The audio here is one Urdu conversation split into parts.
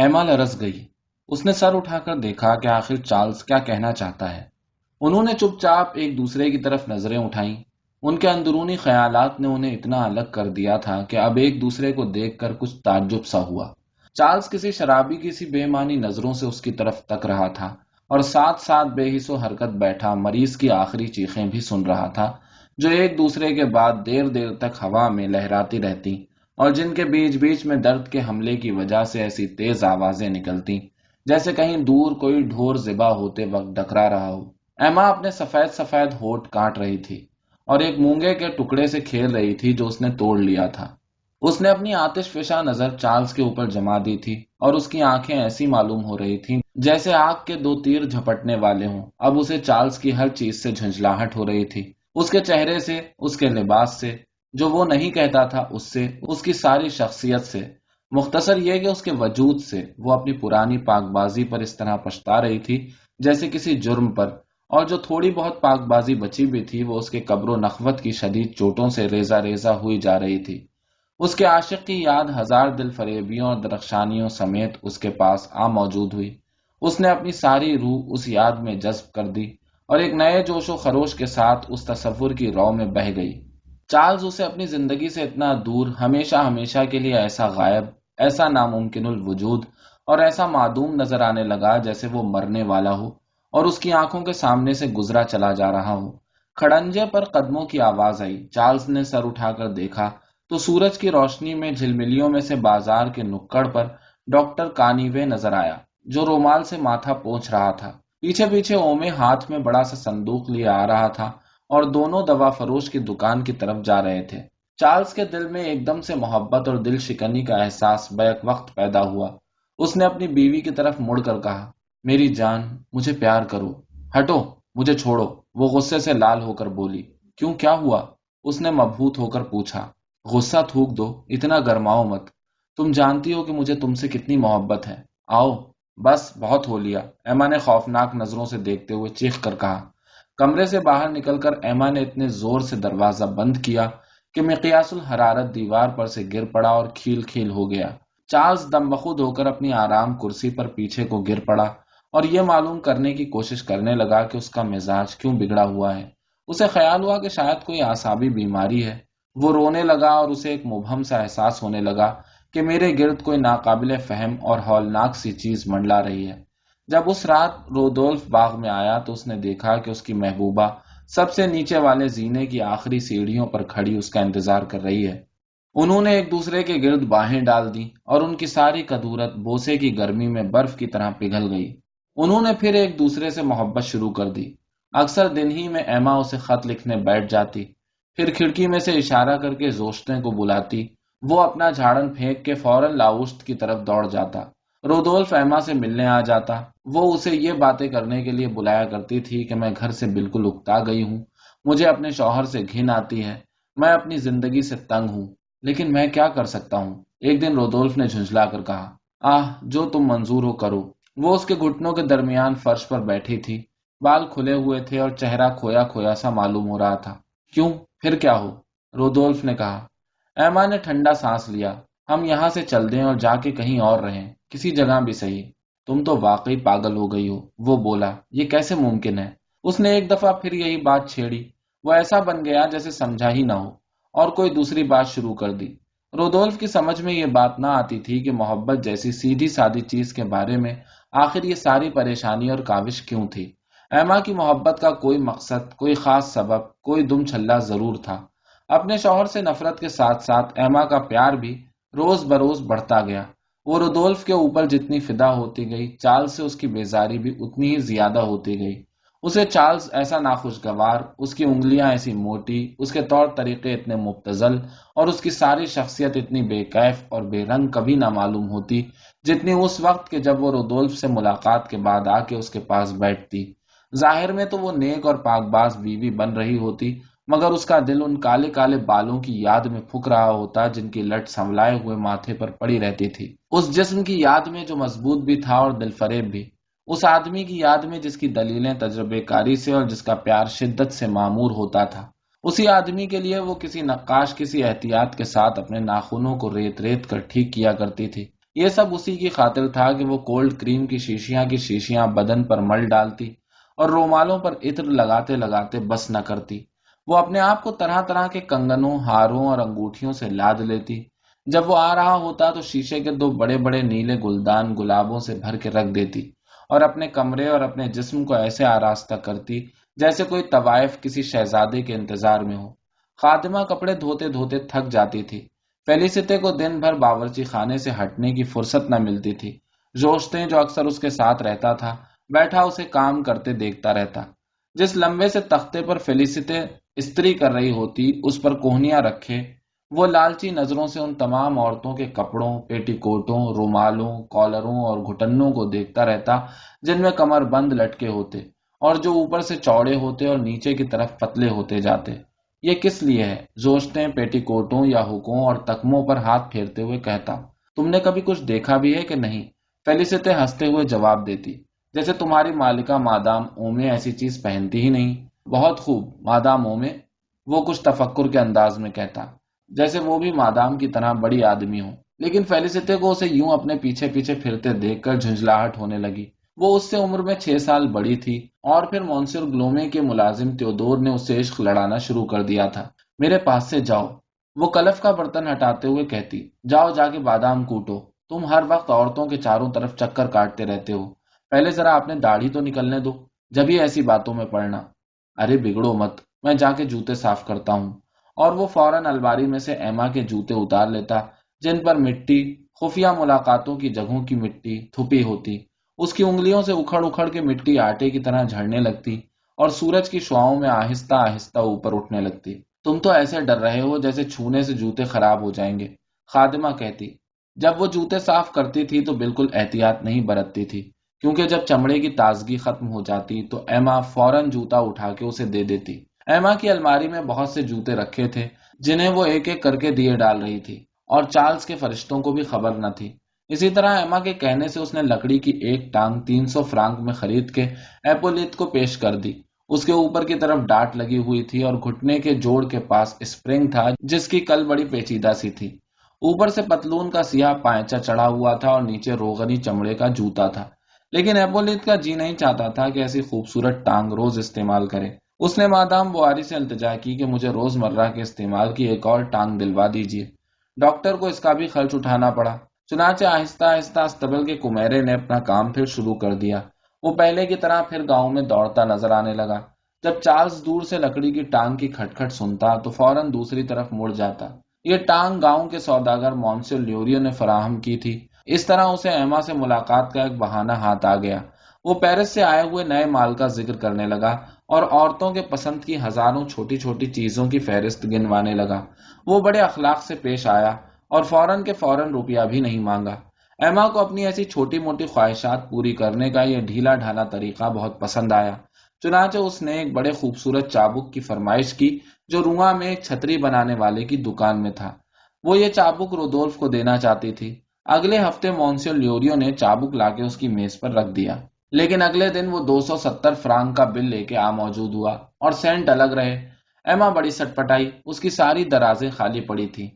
ایما لرس گئی۔ اس نے سر اٹھا کر دیکھا کہ آخر چارلز کیا کہنا چاہتا ہے۔ انہوں نے چپ چاپ ایک دوسرے کی طرف نظریں اٹھائیں۔ ان کے اندرونی خیالات نے انہیں اتنا الگ کر دیا تھا کہ اب ایک دوسرے کو دیکھ کر کچھ تعجب سا ہوا۔ چارلز کسی شرابی کسی بے معنی نظروں سے اس کی طرف تک رہا تھا اور ساتھ ساتھ بے حص و حرکت بیٹھا مریض کی آخری چیخیں بھی سن رہا تھا جو ایک دوسرے کے بعد دیر دیر تک ہوا میں لہراتی رہتی۔ اور جن کے بیچ بیچ میں درد کے حملے کی وجہ سے ایسی تیز آوازیں نکلتی جیسے کہیں دور کوئی ڈھور زبا ہوتے وقت ڈکرا رہا ہو۔ ایما اپنے سفید سفید ہوٹ کاٹ رہی تھی اور ایک مونگے کے ٹکڑے سے کھیل رہی تھی جو اس نے توڑ لیا تھا۔ اس نے اپنی آتش فشا نظر چارلز کے اوپر جما دی تھی اور اس کی آنکھیں ایسی معلوم ہو رہی تھی جیسے آگ کے دو تیر جھپٹنے والے ہوں۔ اب اسے چارلز کی ہر چیز سے جھنجلاہٹ ہو رہی تھی۔ اس کے چہرے سے، اس کے لباس سے جو وہ نہیں کہتا تھا اس سے، اس کی ساری شخصیت سے۔ مختصر یہ کہ اس کے وجود سے وہ اپنی پرانی پاک بازی پر اس طرح پچھتا رہی تھی جیسے کسی جرم پر۔ اور جو تھوڑی بہت پاک بازی بچی بھی تھی، وہ اس کے قبر و نخوت کی شدید چوٹوں سے ریزا ریزا ہوئی جا رہی تھی۔ اس کے عاشق کی یاد ہزار دل فریبیوں اور درخشانیوں سمیت اس کے پاس آ موجود ہوئی۔ اس نے اپنی ساری روح اس یاد میں جذب کر دی اور ایک نئے جوش و خروش کے ساتھ اس تصور کی رو میں بہ گئی۔ چارلز اسے اپنی زندگی سے اتنا دور ہمیشہ ہمیشہ کے لیے ایسا غائب، ایسا ناممکن الوجود اور ایسا معدوم نظر آنے لگا جیسے وہ مرنے والا ہو اور اس کی آنکھوں کے سامنے سے گزرا چلا جا رہا ہو۔ کھڑنجے پر قدموں کی آواز آئی۔ چارلز نے سر اٹھا کر دیکھا تو سورج کی روشنی میں جھلملیوں میں سے بازار کے نکڑ پر ڈاکٹر کانیوے نظر آیا، جو رومال سے ماتھا پہنچ رہا تھا۔ پیچھے پیچھے اومے ہاتھ میں بڑا سا صندوق لیے آ رہا تھا۔ اور دونوں دوا فروش کی دکان کی طرف جا رہے تھے۔ چارلز کے دل میں ایک دم سے محبت اور دل شکنی کا احساس بیک وقت پیدا ہوا۔ اس نے اپنی بیوی کی طرف مڑ کر کہا، میری جان، مجھے پیار کرو۔ ہٹو، مجھے چھوڑو۔ وہ غصے سے لال ہو کر بولی، کیوں، کیا ہوا؟ اس نے مبہوت ہو کر پوچھا، غصہ تھوک دو، اتنا گرماؤ مت۔ تم جانتی ہو کہ مجھے تم سے کتنی محبت ہے۔ آؤ، بس بہت ہو لیا۔ ایما نے خوفناک نظروں سے دیکھتے ہوئے چیخ کر کہا کمرے سے باہر نکل کر ایما نے اتنے زور سے دروازہ بند کیا کہ مقیاس الحرارت دیوار پر سے گر پڑا اور کھیل کھیل ہو گیا۔ چارلز دم بخود ہو کر اپنی آرام کرسی پر پیچھے کو گر پڑا اور یہ معلوم کرنے کی کوشش کرنے لگا کہ اس کا مزاج کیوں بگڑا ہوا ہے۔ اسے خیال ہوا کہ شاید کوئی آسابی بیماری ہے۔ وہ رونے لگا اور اسے ایک مبہم سا احساس ہونے لگا کہ میرے گرد کوئی ناقابل فہم اور ہولناک سی چیز منڈلا رہی ہے۔ جب اس رات رودولف باغ میں آیا تو اس نے دیکھا کہ اس کی محبوبہ سب سے نیچے والے زینے کی آخری سیڑھیوں پر کھڑی اس کا انتظار کر رہی ہے۔ انہوں نے ایک دوسرے کے گرد باہیں ڈال دی اور ان کی ساری کدورت بوسے کی گرمی میں برف کی طرح پگھل گئی۔ انہوں نے پھر ایک دوسرے سے محبت شروع کر دی۔ اکثر دن ہی میں ایما اسے خط لکھنے بیٹھ جاتی، پھر کھڑکی میں سے اشارہ کر کے زوشتے کو بلاتی۔ وہ اپنا جھاڑن پھینک کے فوراً لاؤسٹ کی طرف دوڑ جاتا۔ رودولف ایما سے ملنے آ جاتا۔ وہ اسے یہ باتیں کرنے کے لیے بلایا کرتی تھی کہ میں گھر سے بالکل اکتا گئی ہوں۔ مجھے اپنے شوہر سے گھن آتی ہے۔ میں اپنی زندگی سے تنگ ہوں۔ لیکن میں کیا کر سکتا ہوں؟ ایک دن رودولف نے جھنجلا کر کہا، آہ، جو تم منظور ہو کرو۔ وہ اس کے گھٹنوں کے درمیان فرش پر بیٹھی تھی۔ بال کھلے ہوئے تھے اور چہرہ کھویا کھویا سا معلوم ہو رہا تھا۔ کیوں؟ پھر کیا ہو؟ رودولف نے کہا، ایما نے ٹھنڈا سانس لیا۔ ہم یہاں سے چل دیں اور جا کے کہیں اور رہیں۔ کسی جگہ بھی صحیح، تم تو واقعی پاگل ہو گئی ہو۔ وہ بولا، یہ کیسے ممکن ہے؟ اس نے ایک دفعہ پھر یہی بات چھیڑی۔ وہ ایسا بن گیا جیسے سمجھا ہی نہ ہو۔ اور کوئی دوسری بات شروع کر دی۔ رودولف کی سمجھ میں یہ بات نہ آتی تھی کہ محبت جیسی سیدھی سادی چیز کے بارے میں آخر یہ ساری پریشانی اور کاوش کیوں تھی۔ ایما کی محبت کا کوئی مقصد، کوئی خاص سبب، کوئی دم چھلا ضرور تھا۔ اپنے شوہر سے نفرت کے ساتھ ساتھ ایما کا پیار بھی روز بروز بڑھتا گیا۔ وہ رودولف کے اوپر جتنی فدا ہوتی گئی چال سے اس کی بیزاری بھی اتنی ہی زیادہ ہوتی گئی۔ اسے چارلز ایسا ناخوشگوار، اس کی انگلیاں ایسی موٹی، اس کے طور طریقے اتنے مبتزل اور اس کی ساری شخصیت اتنی بے کیف اور بے رنگ کبھی نہ معلوم ہوتی جتنی اس وقت کے جب وہ رودولف سے ملاقات کے بعد آ کے اس کے پاس بیٹھتی۔ ظاہر میں تو وہ نیک اور پاک باز بیوی بن رہی ہوتی مگر اس کا دل ان کالے کالے بالوں کی یاد میں پھک رہا ہوتا جن کی لٹ سنبھلائے ہوئے ماتھے پر پڑی رہتی تھی۔ اس جسم کی یاد میں جو مضبوط بھی تھا اور دل فریب بھی، اس آدمی کی یاد میں جس کی دلیلیں تجربے کاری سے اور جس کا پیار شدت سے معمور ہوتا تھا۔ اسی آدمی کے لیے وہ کسی نقاش، کسی احتیاط کے ساتھ اپنے ناخنوں کو ریت ریت کر ٹھیک کیا کرتی تھی۔ یہ سب اسی کی خاطر تھا کہ وہ کولڈ کریم کی شیشیاں کی شیشیاں بدن پر مل ڈالتی اور رومالوں پر عطر لگاتے لگاتے بس نہ کرتی۔ وہ اپنے آپ کو طرح طرح کے کنگنوں، ہاروں اور انگوٹھیوں سے لاد لیتی۔ جب وہ آ رہا ہوتا تو شیشے کے دو بڑے بڑے نیلے گلدان گلابوں سے بھر کے رکھ دیتی اور اپنے کمرے اور اپنے جسم کو ایسے آراستہ کرتی جیسے کوئی طوائف کسی شہزادے کے انتظار میں ہو۔ خاتمہ کپڑے دھوتے دھوتے تھک جاتی تھی۔ فیلیستے کو دن بھر باورچی خانے سے ہٹنے کی فرصت نہ ملتی تھی۔ جوشتے جو اکثر اس کے ساتھ رہتا تھا، بیٹھا اسے کام کرتے دیکھتا رہتا۔ جس لمبے سے تختے پر فیلیستے استری کر رہی ہوتی، اس پر کوہنیاں رکھے، وہ لالچی نظروں سے ان تمام عورتوں کے کپڑوں پیٹی کوٹوں رومالوں، کالروں اور گھٹنوں کو دیکھتا رہتا، جن میں کمر بند لٹکے ہوتے اور جو اوپر سے چوڑے ہوتے اور نیچے کی طرف پتلے ہوتے جاتے۔ یہ کس لیے ہے؟ زوشتے پیٹی کوٹوں یا حکوں اور تکموں پر ہاتھ پھیرتے ہوئے کہتا، تم نے کبھی کچھ دیکھا بھی ہے کہ نہیں؟ فیلیستے ہنستے ہوئے جواب دیتی، جیسے تمہاری مالکہ مادام اومے ایسی چیز پہنتی ہی نہیں۔ بہت خوب، مادام اومے وہ کچھ تفکر کے انداز میں کہتا، جیسے وہ بھی مادام کی طرح بڑی آدمی ہو لیکن فیلیستے کو اسے یوں اپنے پیچھے پیچھے پھرتے دیکھ کر جھنجلاہٹ ہونے لگی۔ وہ اس سے عمر میں چھ سال بڑی تھی اور پھر مونسر گلومے کے ملازم تیودور نے اسے عشق لڑانا شروع کر دیا تھا۔ میرے پاس سے جاؤ۔ وہ کلف کا برتن ہٹاتے ہوئے کہتی، جاؤ جا کے بادام کوٹو۔ تم ہر وقت عورتوں کے چاروں طرف چکر کاٹتے رہتے ہو۔ پہلے ذرا اپنے داڑھی تو نکلنے دو، جب ہی ایسی باتوں میں پڑنا۔ ارے بگڑو مت، میں جا کے جوتے صاف کرتا ہوں۔ اور وہ فوراً الباری میں سے ایما کے جوتے اتار لیتا، جن پر مٹی، خفیہ ملاقاتوں کی جگہوں کی مٹی تھپی ہوتی۔ اس کی انگلیوں سے اکھڑ اکھڑ کے مٹی آٹے کی طرح جھڑنے لگتی اور سورج کی شعاؤں میں آہستہ آہستہ اوپر اٹھنے لگتی۔ تم تو ایسے ڈر رہے ہو جیسے چھونے سے جوتے خراب ہو جائیں گے، خادمہ کہتی۔ جب وہ جوتے صاف کرتی تھی تو بالکل احتیاط نہیں برتتی تھی۔ کیونکہ جب چمڑے کی تازگی ختم ہو جاتی تو ایما فوراً جوتا اٹھا کے اسے دے دیتی۔ ایما کی الماری میں بہت سے جوتے رکھے تھے، جنہیں وہ ایک ایک کر کے دیے ڈال رہی تھی، اور چارلز کے فرشتوں کو بھی خبر نہ تھی۔ اسی طرح ایما کے کہنے سے اس نے لکڑی کی ایک ٹانگ تین سو فرانک میں خرید کے ایپولیت کو پیش کر دی۔ اس کے اوپر کی طرف ڈاٹ لگی ہوئی تھی اور گھٹنے کے جوڑ کے پاس اسپرنگ تھا، جس کی کل بڑی پیچیدہ سی تھی۔ اوپر سے پتلون کا سیاہ پائچا چڑھا ہوا تھا اور نیچے روغنی چمڑے کا جوتا تھا۔ لیکن ایپولیت کا جی نہیں چاہتا تھا کہ ایسی خوبصورت ٹانگ روز استعمال کرے۔ اس نے مادام بواری سے التجا کی کہ مجھے روز مرہ کے استعمال کی ایک اور ٹانگ دلوا دیجیے ڈاکٹر کو اس کا بھی خرچ اٹھانا پڑا۔ چنانچہ آہستہ آہستہ استبل کے کمیرے نے اپنا کام پھر شروع کر دیا۔ وہ پہلے کی طرح پھر گاؤں میں دوڑتا نظر آنے لگا۔ جب چارلز دور سے لکڑی کی ٹانگ کی کھٹ کھٹ سنتا تو فوراً دوسری طرف مڑ جاتا۔ یہ ٹانگ گاؤں کے سوداگر مونسر لیوریو نے فراہم کی تھی۔ اس طرح اسے ایما سے ملاقات کا ایک بہانہ ہاتھ آ گیا۔ وہ پیرس سے آئے ہوئے نئے مال کا ذکر کرنے لگا اور عورتوں کے پسند کی ہزاروں چھوٹی چھوٹی چیزوں کی فہرست گنوانے لگا۔ وہ بڑے اخلاق سے پیش آیا اور فوراً کے فوراً روپیہ بھی نہیں مانگا۔ ایما کو اپنی ایسی چھوٹی موٹی خواہشات پوری کرنے کا یہ ڈھیلا ڈھالا طریقہ بہت پسند آیا۔ چنانچہ اس نے ایک بڑے خوبصورت چابک کی فرمائش کی جو رواں میں ایک چھتری بنانے والے کی دکان میں تھا۔ وہ یہ چابک رودولف کو دینا چاہتی تھی۔ اگلے ہفتے مونسیو لیوریو نے چابک لا کے اس کی میز پر رکھ دیا۔ لیکن اگلے دن وہ دو سو ستر فرانک کا بل لے کے آ موجود ہوا اور سینٹ الگ رہے۔ ایما بڑی سٹ پٹائی اس کی ساری درازیں خالی پڑی تھی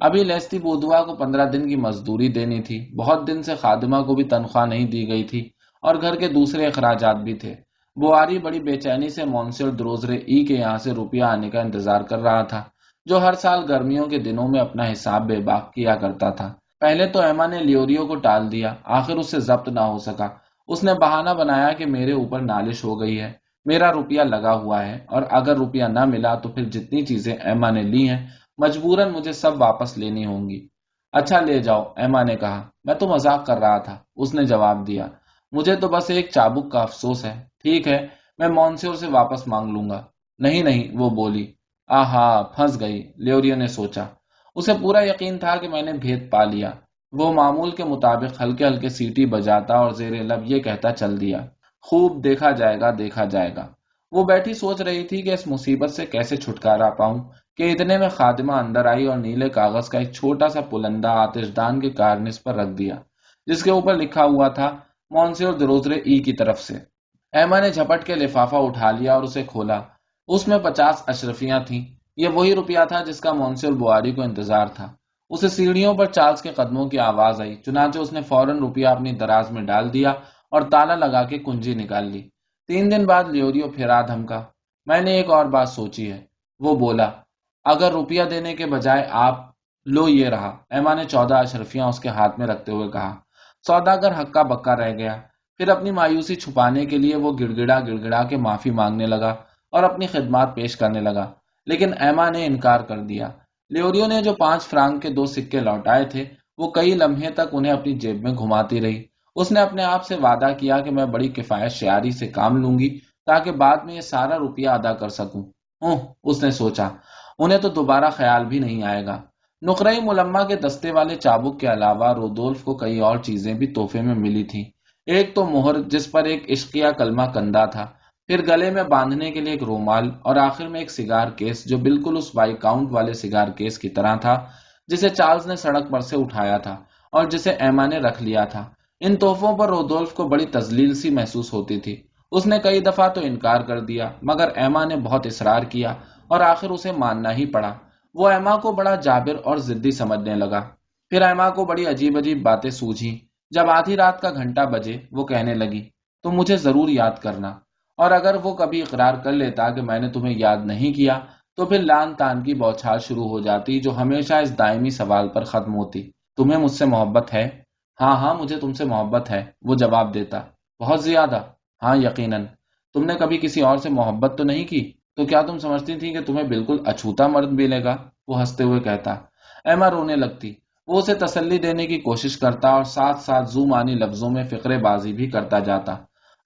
ابھی لیستی بودوا کو پندرہ دن کی مزدوری دینی تھی۔ بہت دن سے خادمہ کو بھی تنخواہ نہیں دی گئی تھی اور گھر کے دوسرے اخراجات بھی تھے۔ بواری بڑی بے چینی سے مونسر دروزرے ای کے یہاں سے روپیہ آنے کا انتظار کر رہا تھا، جو ہر سال گرمیوں کے دنوں میں اپنا حساب بے باک کیا کرتا تھا۔ پہلے تو ایما نے لیوریو کو ٹال دیا، آخر اس سے ضبط نہ ہو سکا۔ اس نے بہانہ بنایا کہ میرے اوپر نالش ہو گئی ہے، میرا روپیہ لگا ہوا ہے، اور اگر روپیہ نہ ملا تو پھر جتنی چیزیں ایما نے لی ہیں، مجبوراً مجھے سب واپس لینی ہوں گی۔ اچھا لے جاؤ، ایما نے کہا۔ میں تو مذاق کر رہا تھا، اس نے جواب دیا۔ مجھے تو بس ایک چابک کا افسوس ہے۔ ٹھیک ہے، میں مونسور سے واپس مانگ لوں گا۔ نہیں نہیں، وہ بولی۔ آہا، پھنس گئی لیوریو نے سوچا۔ اسے پورا یقین تھا کہ میں نے بھید پا لیا۔ وہ معمول کے مطابق ہلکے ہلکے سیٹی بجاتا اور زیر لب یہ کہتا، چل دیا۔ خوب دیکھا جائے گا، دیکھا جائے گا۔ وہ بیٹھی سوچ رہی تھی کہ اس مصیبت سے کیسے چھٹکارا پاؤں، کہ اتنے میں خادمہ اندر آئی اور نیلے کاغذ کا ایک چھوٹا سا پلندہ آتش دان کے کارنس پر رکھ دیا، جس کے اوپر لکھا ہوا تھا، مونسیور دروزرے ای کی طرف سے ایما نے جھپٹ کے لفافہ اٹھا لیا اور اسے کھولا۔ اس میں پچاس اشرفیاں تھیں۔ یہ وہی روپیہ تھا جس کا مونسیور بواری کو انتظار تھا۔ اسے سیڑھیوں پر چارلز کے قدموں کی آواز آئی، چنانچہ اس نے فوراً روپیہ اپنی دراز میں ڈال دیا اور تالا لگا کے کنجی نکال لی۔ تین دن بعد لیوریو پھرا دھمکا۔ میں نے ایک اور بات سوچی ہے۔ وہ بولا، اگر روپیہ دینے کے بجائے آپ لو یہ رہا۔ ایما نے چودہ اشرفیاں اس کے ہاتھ میں رکھتے ہوئے کہا سوداگر ہکا بکا رہ گیا۔ پھر اپنی مایوسی چھپانے کے لیے وہ گڑ گڑا گڑ گڑا کے معافی مانگنے لگا اور اپنی خدمات پیش کرنے لگا۔ لیکن ایما نے انکار کر دیا۔ لیوریو نے جو پانچ فرانک کے دو سکے لوٹائے تھے، وہ کئی لمحے تک انہیں اپنی جیب میں گھماتی رہی۔ اس نے اپنے آپ سے وعدہ کیا کہ میں بڑی کفایت شیاری سے کام لوں گی تاکہ بعد میں یہ سارا روپیہ ادا کر سکوں۔ اس نے سوچا۔ انہیں تو دوبارہ خیال بھی نہیں آئے گا۔ نقرئی ملما کے دستے والے چابک کے علاوہ رودولف کو کئی اور چیزیں بھی تحفے میں ملی تھی ایک تو مہر، جس پر ایک عشقیہ کلمہ کندہ تھا۔ پھر گلے میں باندھنے کے لیے ایک رومال اور آخر میں ایک سگار کیس جو بالکل اس بائی کاؤنٹ والے سگار کیس کی طرح تھا، جسے چارلز نے سڑک پر سے اٹھایا تھا اور جسے ایما نے رکھ لیا تھا۔ ان تحفوں پر رودولف کو بڑی تزلیل سی محسوس ہوتی تھی۔ اس نے کئی دفعہ تو انکار کر دیا، مگر ایما نے بہت اصرار کیا اور آخر اسے ماننا ہی پڑا۔ وہ ایما کو بڑا جابر اور ضدی سمجھنے لگا۔ پھر ایما کو بڑی عجیب عجیب باتیں سوجھی جب آدھی رات کا گھنٹہ بجے وہ کہنے لگی تو مجھے ضرور یاد کرنا۔ اور اگر وہ کبھی اقرار کر لیتا کہ میں نے تمہیں یاد نہیں کیا، تو پھر لان تان کی بوچھال شروع ہو جاتی جو ہمیشہ اس دائمی سوال پر ختم ہوتی۔ تمہیں مجھ سے محبت ہے؟ ہاں ہاں مجھے تم سے محبت ہے، وہ جواب دیتا۔ بہت زیادہ۔ ہاں یقیناً۔ تم نے کبھی کسی اور سے محبت تو نہیں کی؟ تو کیا تم سمجھتی تھی کہ تمہیں بالکل اچھوتا مرد ملے گا؟ وہ ہنستے ہوئے کہتا۔ ایما رونے لگتی۔ وہ اسے تسلی دینے کی کوشش کرتا اور ساتھ ساتھ زو مانی لفظوں میں فکرے بازی بھی کرتا جاتا۔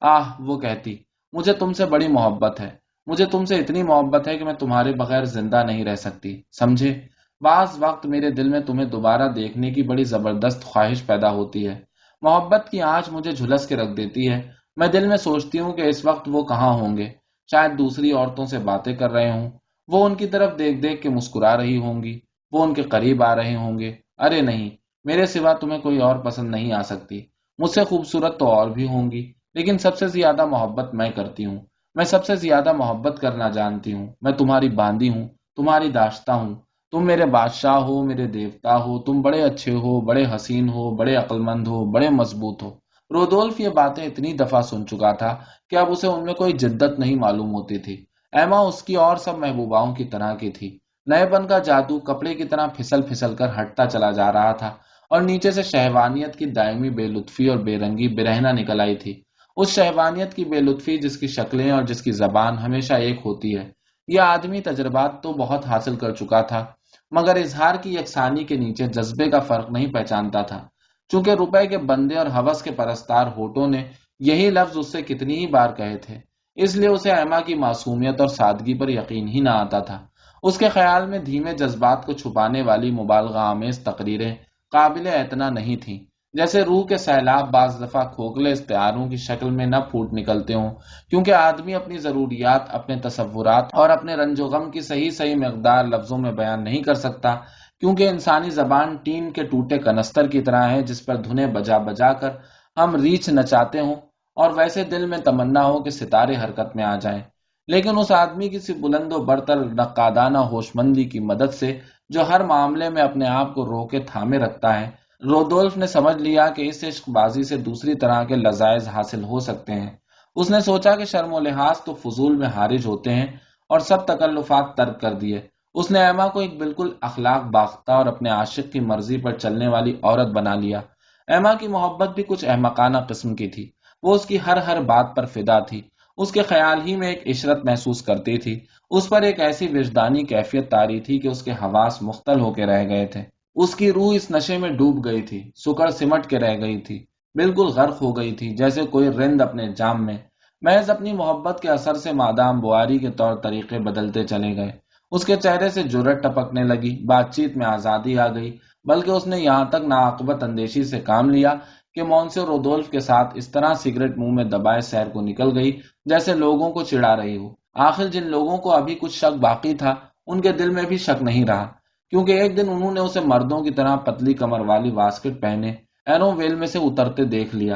آہ، وہ کہتی۔ مجھے تم سے بڑی محبت ہے۔ مجھے تم سے اتنی محبت ہے کہ میں تمہارے بغیر زندہ نہیں رہ سکتی۔ سمجھے؟ بعض وقت میرے دل میں تمہیں دوبارہ دیکھنے کی بڑی زبردست خواہش پیدا ہوتی ہے۔ محبت کی آنچ مجھے جھلس کے رکھ دیتی ہے۔ میں دل میں سوچتی ہوں کہ اس وقت وہ کہاں ہوں گے۔ شاید دوسری عورتوں سے باتیں کر رہے ہوں۔ وہ ان کی طرف دیکھ دیکھ کے مسکرا رہی ہوں گی۔ وہ ان کے قریب آ رہے ہوں گے۔ ارے نہیں، میرے سوا تمہیں کوئی اور پسند نہیں آ سکتی۔ مجھ سے خوبصورت تو اور بھی ہوں گی۔ لیکن سب سے زیادہ محبت میں کرتی ہوں۔ میں سب سے زیادہ محبت کرنا جانتی ہوں۔ میں تمہاری باندھی ہوں، تمہاری داشتہ ہوں۔ تم میرے بادشاہ ہو، میرے دیوتا ہو۔ تم بڑے اچھے ہو، بڑے حسین ہو، بڑے عقل مند ہو، بڑے مضبوط ہو۔ رودولف یہ باتیں اتنی دفعہ سن چکا تھا کہ اب اسے ان میں کوئی جدت نہیں معلوم ہوتی تھی۔ ایما اس کی اور سب محبوباؤں کی طرح کی تھی۔ نئے پن کا جادو کپڑے کی طرح پھسل پھسل کر ہٹتا چلا جا رہا تھا اور نیچے سے شہوانیت کی دائمی بے لطفی اور بے رنگی برہنا نکل آئی تھی۔ اس شہوانیت کی بے لطفی جس کی شکلیں اور جس کی زبان ہمیشہ ایک ہوتی ہے۔ یہ آدمی تجربات تو بہت حاصل کر چکا تھا، مگر اظہار کی یکسانی کے نیچے جذبے کا فرق نہیں پہچانتا تھا۔ چونکہ روپے کے بندے اور حوث کے پرستار ہوٹوں نے یہی لفظ اس سے کتنی ہی بار کہے تھے، اس لیے اسے ایما کی معصومیت اور سادگی پر یقین ہی نہ آتا تھا۔ اس کے خیال میں دھیمے جذبات کو چھپانے والی مبالغہ آمیز تقریریں قابل اعتنا نہیں تھیں۔ جیسے روح کے سیلاب بعض دفعہ کھوکھلے استعاروں کی شکل میں نہ پھوٹ نکلتے ہوں، کیونکہ آدمی اپنی ضروریات، اپنے تصورات اور اپنے رنج و غم کی صحیح صحیح مقدار لفظوں میں بیان نہیں کر سکتا، کیونکہ انسانی زبان ٹین کے ٹوٹے کنستر کی طرح ہے، جس پر دھنے بجا بجا کر ہم ریچھ نچاتے ہوں اور ویسے دل میں تمنا ہو کہ ستارے حرکت میں آ جائیں۔ لیکن اس آدمی کی بلند و برتر، نقادانہ ہوش مندی کی مدد سے جو ہر معاملے میں اپنے آپ کو رو کے تھامے رکھتا ہے رودولف نے سمجھ لیا کہ اس عشق بازی سے دوسری طرح کے لذائز حاصل ہو سکتے ہیں۔ اس نے سوچا کہ شرم و لحاظ تو فضول میں حارج ہوتے ہیں اور سب تکلفات ترک کر دیے۔ اس نے ایما کو ایک بالکل اخلاق باختہ اور اپنے عاشق کی مرضی پر چلنے والی عورت بنا لیا۔ ایما کی محبت بھی کچھ احمقانہ قسم کی تھی۔ وہ اس کی ہر ہر بات پر فدا تھی۔ اس کے خیال ہی میں ایک عشرت محسوس کرتی تھی۔ اس پر ایک ایسی وجدانی کیفیت تاری تھی کہ اس کے حواس مختل ہو کے رہ گئے تھے۔ اس کی روح اس نشے میں ڈوب گئی تھی، سکڑ سمٹ کے رہ گئی تھی، بالکل غرق ہو گئی تھی، جیسے کوئی رند اپنے جام میں۔ محض اپنی محبت کے اثر سے مادام بواری کے طور طریقے بدلتے چلے گئے۔ اس کے چہرے سے جرت ٹپکنے لگی، بات چیت میں آزادی آ گئی، بلکہ اس نے یہاں تک ناقبت اندیشی سے کام لیا کہ مونس رودولف کے ساتھ اس طرح سگریٹ منہ میں دبائے سیر کو نکل گئی جیسے لوگوں کو چڑا رہی ہو۔ آخر جن لوگوں کو ابھی کچھ شک باقی تھا، ان کے دل میں بھی شک نہیں رہا۔ کیونکہ ایک دن انہوں نے اسے مردوں کی طرح پتلی کمر والی واسکٹ پہنے اینو ویل میں سے اترتے دیکھ لیا۔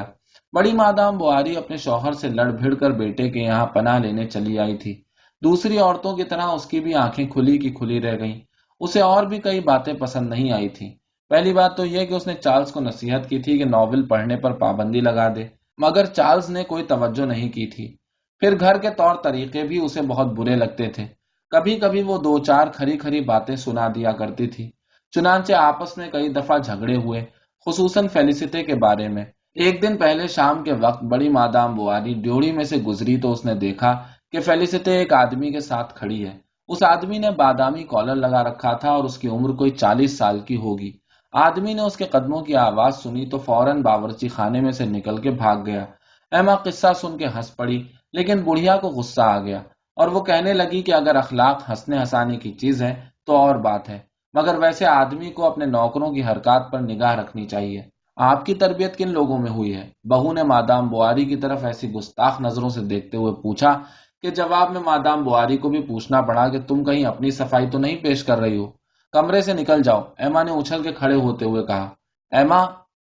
بڑی مادام بواری اپنے شوہر سے لڑ بھڑ کر بیٹے کے یہاں پناہ لینے چلی آئی تھی۔ دوسری عورتوں کی طرح اس کی بھی آنکھیں کھلی کی کھلی رہ گئیں۔ اسے اور بھی کئی باتیں پسند نہیں آئی تھی پہلی بات تو یہ کہ اس نے چارلز کو نصیحت کی تھی کہ ناول پڑھنے پر پابندی لگا دے، مگر چارلز نے کوئی توجہ نہیں کی تھی۔ پھر گھر کے طور طریقے بھی اسے بہت برے لگتے تھے۔ کبھی کبھی وہ دو چار کھری کھری باتیں سنا دیا کرتی تھی۔ چنانچہ آپس میں کئی دفعہ جھگڑے ہوئے، خصوصاً فیلسٹے کے بارے میں۔ ایک دن پہلے شام کے وقت بڑی مادام بواری ڈیوڑی میں سے گزری تو اس نے دیکھا کہ فیلسٹے ایک آدمی کے ساتھ کھڑی ہے۔ اس آدمی نے بادامی کالر لگا رکھا تھا اور اس کی عمر کوئی چالیس سال کی ہوگی۔ آدمی نے اس کے قدموں کی آواز سنی تو فوراً باورچی خانے میں سے نکل کے بھاگ گیا۔ ایما قصہ سن کے ہنس پڑی، لیکن بڑھیا کو غصہ آ گیا۔ اور وہ کہنے لگی کہ اگر اخلاق ہنسنے ہنسانے کی چیز ہے تو اور بات ہے، مگر ویسے آدمی کو اپنے نوکروں کی حرکات پر نگاہ رکھنی چاہیے۔ آپ کی تربیت کن لوگوں میں ہوئی ہے؟ بہو نے مادام بواری کی طرف ایسی گستاخ نظروں سے دیکھتے ہوئے پوچھا کہ جواب میں مادام بواری کو بھی پوچھنا پڑا کہ تم کہیں اپنی صفائی تو نہیں پیش کر رہی ہو۔ کمرے سے نکل جاؤ، ایما نے اچھل کے کھڑے ہوتے ہوئے کہا۔ ایما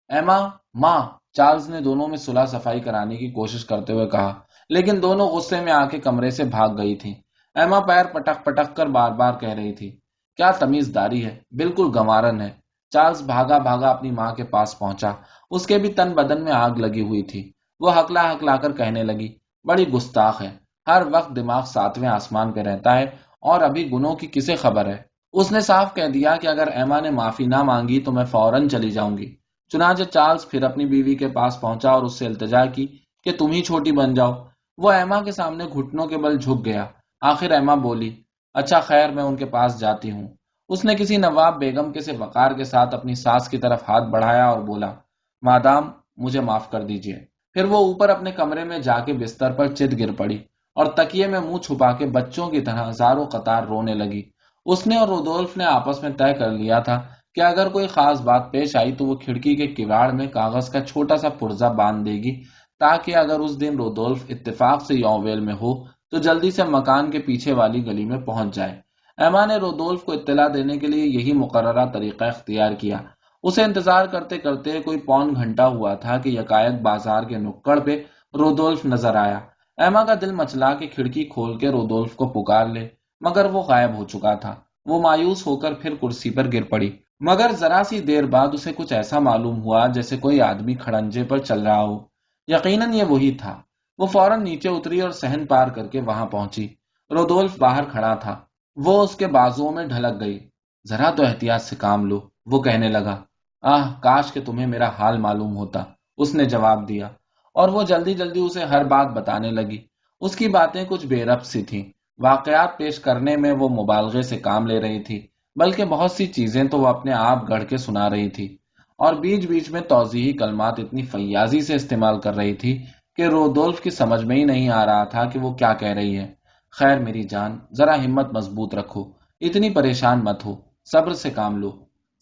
ایما، ماں، چارلز نے دونوں میں صلح صفائی کرانے کی کوشش کرتے ہوئے کہا۔ لیکن دونوں غصے میں آ کے کمرے سے بھاگ گئی تھی ایما پیر پٹک پٹک کر بار بار کہہ رہی تھی، کیا تمیز داری ہے، بالکل گمارن ہے۔ چارلز بھاگا بھاگا اپنی ماں کے پاس پہنچا۔ اس کے بھی تن بدن میں آگ لگی ہوئی تھی۔ وہ ہکلا ہکلا کر کہنے لگی، بڑی گستاخ ہے، ہر وقت دماغ ساتویں آسمان پہ رہتا ہے اور ابھی گنوں کی کسے خبر ہے؟ اس نے صاف کہہ دیا کہ اگر ایما نے معافی نہ مانگی تو میں فوراً چلی جاؤں گی۔ چنانچہ چارلز پھر اپنی بیوی کے پاس پہنچا اور اس سے التجا کی کہ تم ہی چھوٹی بن جاؤ۔ وہ ایما کے سامنے گھٹنوں کے بل جھک گیا۔ آخر ایما بولی اچھا خیر، میں ان کے پاس جاتی ہوں۔ اس نے کسی نواب بیگم کے سے وقار کے ساتھ اپنی ساس کی طرف ہاتھ بڑھایا اور بولا، مادام، مجھے معاف کر دیجیے پھر وہ اوپر اپنے کمرے میں جا کے بستر پر چت گر پڑی اور تکیے میں منہ چھپا کے بچوں کی طرح ہزاروں قطار رونے لگی۔ اس نے اور رودولف نے آپس میں طے کر لیا تھا کہ اگر کوئی خاص بات پیش آئی تو وہ کھڑکی کے کواڑ میں کاغذ کا چھوٹا سا پرزا باندھ دے گی۔ تاکہ اگر اس دن رودولف اتفاق سے یوویل میں ہو، تو جلدی سے مکان کے پیچھے والی گلی میں پہنچ جائے۔ ایما نے رودولف کو اطلاع دینے کے لیے یہی مقررہ طریقہ اختیار کیا۔ اسے انتظار کرتے کرتے کوئی پون گھنٹہ ہوا تھا کہ یکایک بازار کے نکڑ پہ رودولف نظر آیا۔ ایما کا دل مچلا کے کھڑکی کھول کے رودولف کو پکار لے، مگر وہ غائب ہو چکا تھا۔ وہ مایوس ہو کر پھر کرسی پر گر پڑی۔ مگر ذرا سی دیر بعد اسے کچھ ایسا معلوم ہوا جیسے کوئی آدمی کھڑنجے پر چل رہا ہو۔ یقیناً یہ وہی تھا۔ وہ فوراً نیچے اتری اور سہن پار کر کے وہاں پہنچی۔ رودولف باہر کھڑا تھا۔ وہ اس کے بازو میں ڈھلک گئی۔ ذرا تو احتیاط سے کام لو، وہ کہنے لگا۔ آہ، کاش کہ تمہیں میرا حال معلوم ہوتا۔ اس نے جواب دیا۔ اور وہ جلدی جلدی اسے ہر بات بتانے لگی۔ اس کی باتیں کچھ بے رب سی تھیں۔ واقعات پیش کرنے میں وہ مبالغے سے کام لے رہی تھی، بلکہ بہت سی چیزیں تو وہ اپنے آپ گڑھ کے سنا رہی تھی۔ اور بیچ بیچ میں توضیحی کلمات اتنی فیاضی سے استعمال کر رہی تھی کہ رودولف کی سمجھ میں ہی نہیں آ رہا تھا کہ وہ کیا کہہ رہی ہے۔ خیر میری جان، ذرا ہمت مضبوط رکھو، اتنی پریشان مت ہو، صبر سے کام لو۔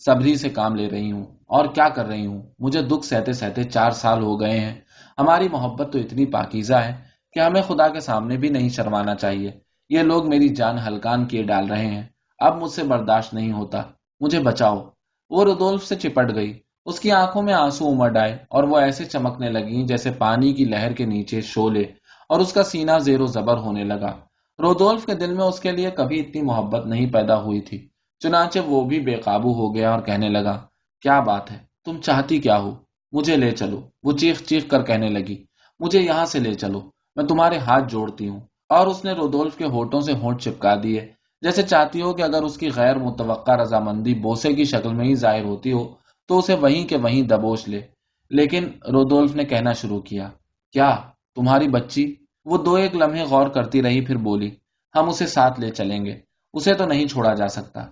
صبری سے کام لے رہی ہوں، اور کیا کر رہی ہوں؟ مجھے دکھ سہتے سہتے چار سال ہو گئے ہیں۔ ہماری محبت تو اتنی پاکیزہ ہے کہ ہمیں خدا کے سامنے بھی نہیں شرمانا چاہیے۔ یہ لوگ میری جان ہلکان کیے ڈال رہے ہیں۔ اب مجھ سے برداشت نہیں ہوتا، مجھے بچاؤ۔ وہ ردولف سے چپٹ گئی۔ اس کی آنکھوں میں آنسو امڈ آئے اور وہ ایسے چمکنے لگی جیسے پانی کی لہر کے نیچے شولے اور اس کا سینہ زیر و زبر ہونے لگا۔ رودولف کے دل میں اس کے لیے کبھی اتنی محبت نہیں پیدا ہوئی تھی۔ چنانچہ وہ بھی بے قابو ہو گیا اور کہنے لگا، کیا بات ہے؟ تم چاہتی کیا ہو؟ مجھے لے چلو۔ وہ چیخ چیخ کر کہنے لگی، مجھے یہاں سے لے چلو، میں تمہارے ہاتھ جوڑتی ہوں۔ اور اس نے رودولف کے ہوٹوں سے ہونٹ چپکا دیے۔ جیسے چاہتی ہو کہ اگر اس کی غیر متوقع رضامندی بوسے کی شکل میں ہی ظاہر ہوتی ہو تو اسے وہیں کے وہیں دبوچ لے۔ لیکن رودولف نے کہنا شروع کیا کیا تمہاری بچی؟ وہ دو ایک لمحے غور کرتی رہی، پھر بولی، ہم اسے ساتھ لے چلیں گے، اسے تو نہیں چھوڑا جا سکتا۔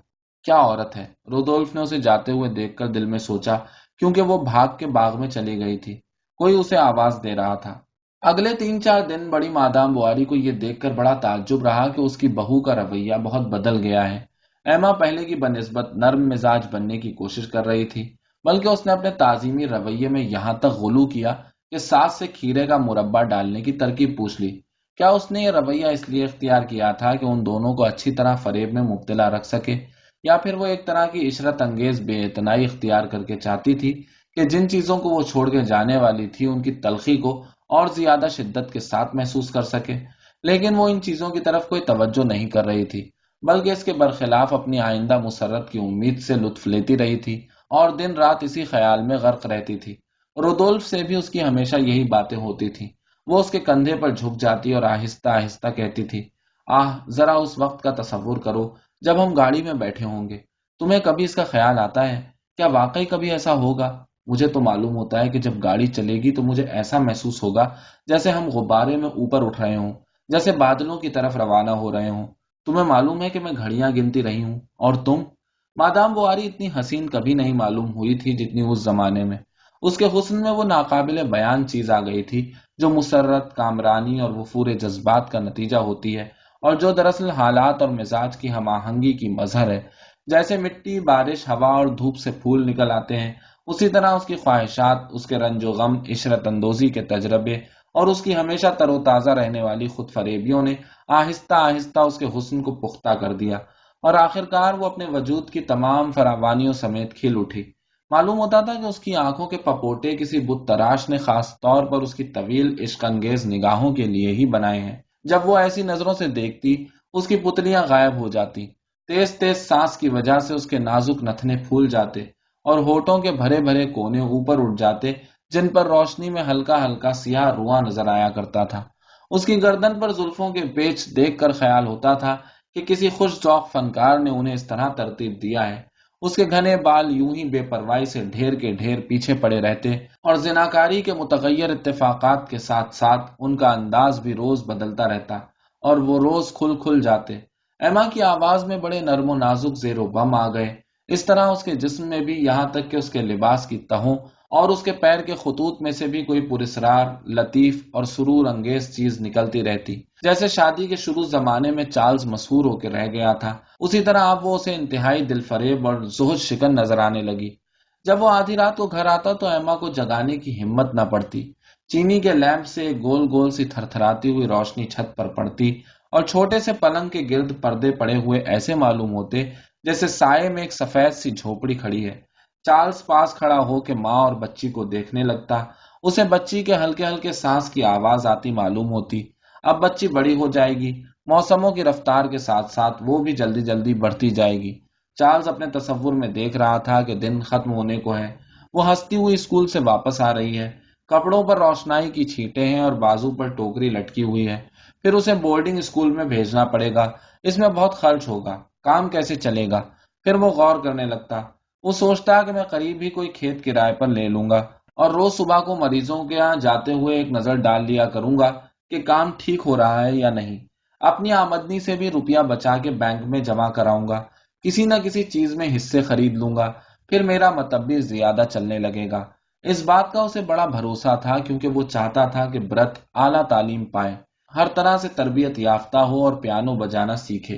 کیا عورت ہے رودولف نے اسے جاتے ہوئے دیکھ کر دل میں سوچا، کیونکہ وہ بھاگ کے باغ میں چلی گئی تھی، کوئی اسے آواز دے رہا تھا۔ اگلے تین چار دن بڑی مادام بواری کو یہ دیکھ کر بڑا تعجب رہا کہ اس کی بہو کا رویہ بہت بدل گیا ہے۔ ایما پہلے کی بنسبت نرم مزاج بننے کی کوشش کر رہی تھی۔ بلکہ اس نے اپنے تعظیمی رویے میں یہاں تک غلو کیا کہ ساس سے کھیرے کا مربع ڈالنے کی ترکیب پوچھ لی۔ کیا اس نے یہ رویہ اس لیے اختیار کیا تھا کہ ان دونوں کو اچھی طرح فریب میں مبتلا رکھ سکے؟ یا پھر وہ ایک طرح کی عشرت انگیز بے اتنائی اختیار کر کے چاہتی تھی کہ جن چیزوں کو وہ چھوڑ کے جانے والی تھی ان کی تلخی کو اور زیادہ شدت کے ساتھ محسوس کر سکے؟ لیکن وہ ان چیزوں کی طرف کوئی توجہ نہیں کر رہی تھی، بلکہ اس کے برخلاف اپنی آئندہ مسرت کی امید سے لطف لیتی رہی تھی۔ اور دن رات اسی خیال میں غرق رہتی تھی۔ رودولف سے بھی اس کی ہمیشہ یہی باتیں ہوتی تھی وہ اس کے کندھے پر جھک جاتی اور آہستہ آہستہ کہتی تھی، آہ، ذرا اس وقت کا تصور کرو جب ہم گاڑی میں بیٹھے ہوں گے۔ تمہیں کبھی اس کا خیال آتا ہے؟ کیا واقعی کبھی ایسا ہوگا؟ مجھے تو معلوم ہوتا ہے کہ جب گاڑی چلے گی تو مجھے ایسا محسوس ہوگا جیسے ہم غبارے میں اوپر اٹھ رہے ہوں، جیسے بادلوں کی طرف روانہ ہو رہے ہوں۔ تمہیں معلوم ہے کہ میں گھڑیاں گنتی رہی ہوں، اور تم؟ مادام بواری اتنی حسین کبھی نہیں معلوم ہوئی تھی جتنی اس زمانے میں۔ اس کے حسن میں وہ ناقابل بیان چیز آ گئی تھی جو مسرت، کامرانی اور وفور جذبات کا نتیجہ ہوتی ہے اور جو دراصل حالات اور مزاج کی ہم آہنگی کی مظہر ہے۔ جیسے مٹی، بارش، ہوا اور دھوپ سے پھول نکل آتے ہیں۔ اسی طرح اس کی خواہشات، اس کے رنج و غم، عشرت اندوزی کے تجربے اور اس کی ہمیشہ تر و تازہ رہنے والی خود فریبیوں نے آہستہ آہستہ اس کے حسن کو پختہ کر دیا۔ اور آخرکار وہ اپنے وجود کی تمام فراوانیوں سمیت کھل اٹھی۔ معلوم ہوتا تھا کہ اس کی آنکھوں کے پپوٹے کسی بت تراش نے خاص طور پر اس کی طویل عشق انگیز نگاہوں کے لیے ہی بنائے ہیں۔ جب وہ ایسی نظروں سے دیکھتی، اس کی پتلیاں غائب ہو جاتی۔ تیز تیز سانس کی وجہ سے اس کے نازک نتنے پھول جاتے اور ہوٹوں کے بھرے بھرے کونے اوپر اٹھ جاتے، جن پر روشنی میں ہلکا ہلکا سیاہ رواں نظر آیا کرتا تھا۔ اس کی گردن پر زلفوں کے پیچ دیکھ کر خیال ہوتا تھا کہ کسی خوش ذوق فنکار نے انہیں اس طرح ترتیب دیا ہے۔ اس کے گھنے بال یوں ہی بے پرواہی سے ڈھیر کے ڈھیر پیچھے پڑے رہتے اور زناکاری کے متغیر اتفاقات کے ساتھ ساتھ ان کا انداز بھی روز بدلتا رہتا اور وہ روز کھل کھل جاتے۔ ایما کی آواز میں بڑے نرم و نازک زیر و بم آ گئے۔ اس طرح اس کے جسم میں بھی یہاں تک کہ اس کے لباس کی تہوں اور اس کے پیر کے خطوط میں سے بھی کوئی پرسرار لطیف اور سرور انگیز چیز نکلتی رہتی۔ جیسے شادی کے شروع زمانے میں چارلز مسہور ہو کے رہ گیا تھا۔ اسی طرح اب وہ اسے انتہائی دل فریب اور زہد شکن نظر آنے لگی۔ جب وہ آدھی رات کو گھر آتا تو ایما کو جگانے کی ہمت نہ پڑتی۔ چینی کے لیمپ سے گول گول سی تھر تھراتی ہوئی روشنی چھت پر پڑتی اور چھوٹے سے پلنگ کے گرد پردے پڑے ہوئے ایسے معلوم ہوتے جیسے سائے میں ایک سفید سی جھوپڑی کھڑی ہے۔ چارلز پاس کھڑا ہو کے ماں اور بچی کو دیکھنے لگتا۔ اسے بچی کے ہلکے ہلکے سانس کی آواز آتی معلوم ہوتی۔ اب بچی بڑی ہو جائے گی۔ موسموں کی رفتار کے ساتھ ساتھ وہ بھی جلدی جلدی بڑھتی جائے گی۔ چارلز اپنے تصور میں دیکھ رہا تھا کہ دن ختم ہونے کو ہے۔ وہ ہنستی ہوئی اسکول سے واپس آ رہی ہے۔ کپڑوں پر روشنائی کی چھیٹیں ہیں اور بازو پر ٹوکری لٹکی ہوئی ہے۔ پھر اسے بورڈنگ اسکول میں بھیجنا پڑے گا۔ اس میں بہت خرچ ہوگا۔ کام کیسے چلے گا؟ پھر وہ غور کرنے لگتا۔ وہ سوچتا کہ میں قریب ہی کوئی کھیت کرائے پر لے لوں گا اور روز صبح کو مریضوں کے یہاں جاتے ہوئے ایک نظر ڈال لیا کروں گا کہ کام ٹھیک ہو رہا ہے یا نہیں۔ اپنی آمدنی سے بھی روپیہ بچا کے بینک میں جمع کراؤں گا۔ کسی نہ کسی چیز میں حصے خرید لوں گا۔ پھر میرا مطب بھی زیادہ چلنے لگے گا۔ اس بات کا اسے بڑا بھروسہ تھا کیونکہ وہ چاہتا تھا کہ برت اعلیٰ تعلیم پائے۔ ہر طرح سے تربیت یافتہ ہو اور پیانو بجانا سیکھے۔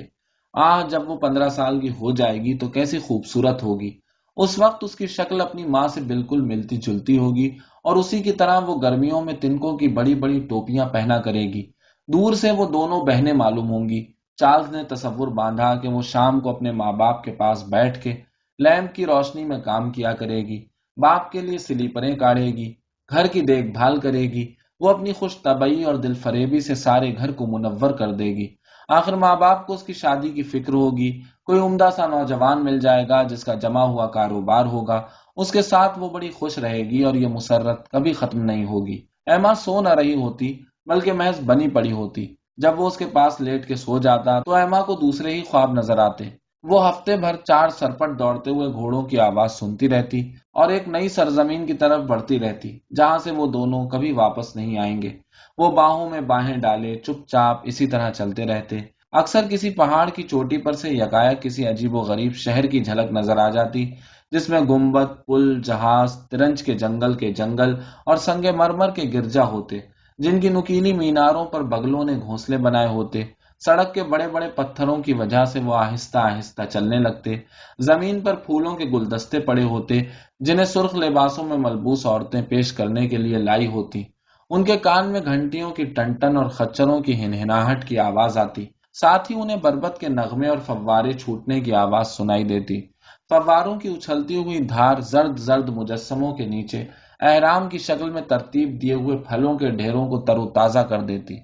آج جب وہ پندرہ سال کی ہو جائے گی تو کیسی خوبصورت ہوگی۔ اس وقت اس کی شکل اپنی ماں سے بالکل ملتی جلتی ہوگی اور اسی کی طرح وہ گرمیوں میں تنکوں کی بڑی بڑی ٹوپیاں پہنا کرے گی۔ دور سے وہ دونوں بہنیں معلوم ہوں گی۔ چارلز نے تصور باندھا کہ وہ شام کو اپنے ماں باپ کے پاس بیٹھ کے لیمپ کی روشنی میں کام کیا کرے گی۔ باپ کے لیے سلیپریں کاڑھے گی، گھر کی دیکھ بھال کرے گی۔ وہ اپنی خوش طبعی اور دل فریبی سے سارے گھر کو منور کر دے گی۔ آخر ماں باپ کو اس کی شادی کی فکر ہوگی۔ کوئی عمدہ سا نوجوان مل جائے گا جس کا جمع ہوا کاروبار ہوگا، اس کے ساتھ وہ بڑی خوش رہے گی اور یہ مسرت کبھی ختم نہیں ہوگی۔ ایما سو نہ رہی ہوتی، بلکہ محض بنی پڑی ہوتی۔ جب وہ اس کے پاس لیٹ کے سو جاتا تو ایما کو دوسرے ہی خواب نظر آتے۔ وہ ہفتے بھر چار سرپٹ دوڑتے ہوئے گھوڑوں کی آواز سنتی رہتی اور ایک نئی سرزمین کی طرف بڑھتی رہتی، جہاں سے وہ دونوں کبھی واپس نہیں آئیں گے۔ وہ باہوں میں باہیں ڈالے، چپ چاپ اسی طرح چلتے رہتے۔ اکثر کسی پہاڑ کی چوٹی پر سے یکایا کسی عجیب و غریب شہر کی جھلک نظر آ جاتی، جس میں گمبت پل، جہاز، ترنج کے جنگل کے جنگل اور سنگ مرمر کے گرجا ہوتے، جن کی نکیلی میناروں پر بگلوں نے گھونسلے بنائے ہوتے۔ سڑک کے بڑے بڑے پتھروں کی وجہ سے وہ آہستہ آہستہ چلنے لگتے۔ زمین پر پھولوں کے گلدستے پڑے ہوتے، جنہیں سرخ لباسوں میں ملبوس عورتیں پیش کرنے کے لیے لائی ہوتی۔ ان کے کان میں گھنٹیوں کی ٹنٹن اور خچروں کی ہنہناہٹ کی آواز آتی۔ ساتھ ہی انہیں بربت کے نغمے اور فوارے چھوٹنے کی آواز سنائی دیتی۔ فواروں کی اچھلتی ہوئی دھار زرد زرد مجسموں کے نیچے احرام کی شکل میں ترتیب دیے ہوئے پھلوں کے ڈھیروں کو تر و تازہ کر دیتی۔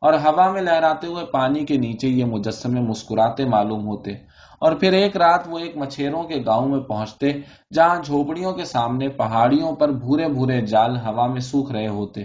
اور ہوا میں لہراتے ہوئے پانی کے نیچے یہ مجسمے مسکراتے معلوم ہوتے۔ اور پھر ایک رات وہ ایک مچھیروں کے گاؤں میں پہنچتے، جہاں جھوپڑیوں کے سامنے پہاڑیوں پر بھورے بھورے جال ہوا میں سوکھ رہے ہوتے۔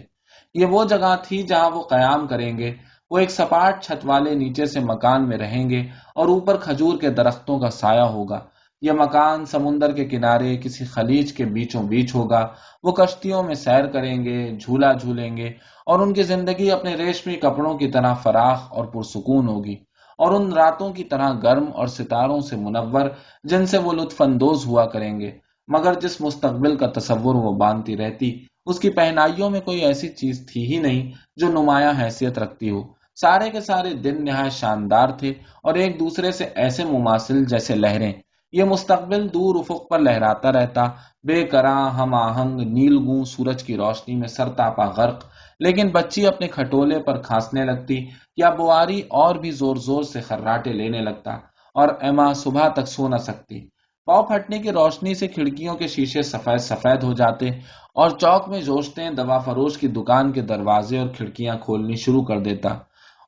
یہ وہ جگہ تھی جہاں وہ قیام کریں گے۔ وہ ایک سپاٹ چھت والے نیچے سے مکان میں رہیں گے اور اوپر کھجور کے درختوں کا سایہ ہوگا۔ یہ مکان سمندر کے کنارے کسی خلیج کے بیچوں بیچ ہوگا۔ وہ کشتیوں میں سیر کریں گے، جھولا جھولیں گے اور ان کی زندگی اپنے ریشمی کپڑوں کی طرح فراخ اور پرسکون ہوگی۔ اور ان راتوں کی طرح گرم اور ستاروں سے منور جن سے وہ لطف اندوز ہوا کریں گے۔ مگر جس مستقبل کا تصور وہ باندھتی رہتی، اس کی پہنائیوں میں کوئی ایسی چیز تھی ہی نہیں جو نمایاں حیثیت رکھتی ہو۔ سارے کے سارے دن نہایت شاندار تھے اور ایک دوسرے سے ایسے مماثل جیسے لہریں۔ یہ مستقبل دور افق پر لہراتا رہتا، بے کراں ہم آہنگ، نیل گوں، سورج کی روشنی میں سرتاپا غرق۔ لیکن بچی اپنے کھٹولے پر کھانسنے لگتی، یا بواری اور بھی زور زور سے خراٹے لینے لگتا، اور ایما صبح تک سو نہ سکتی۔ پاؤ پھٹنے کی روشنی سے کھڑکیوں کے شیشے سفید سفید ہو جاتے اور چوک میں جوشتے دوا فروش کی دکان کے دروازے اور کھڑکیاں کھولنی شروع کر دیتا۔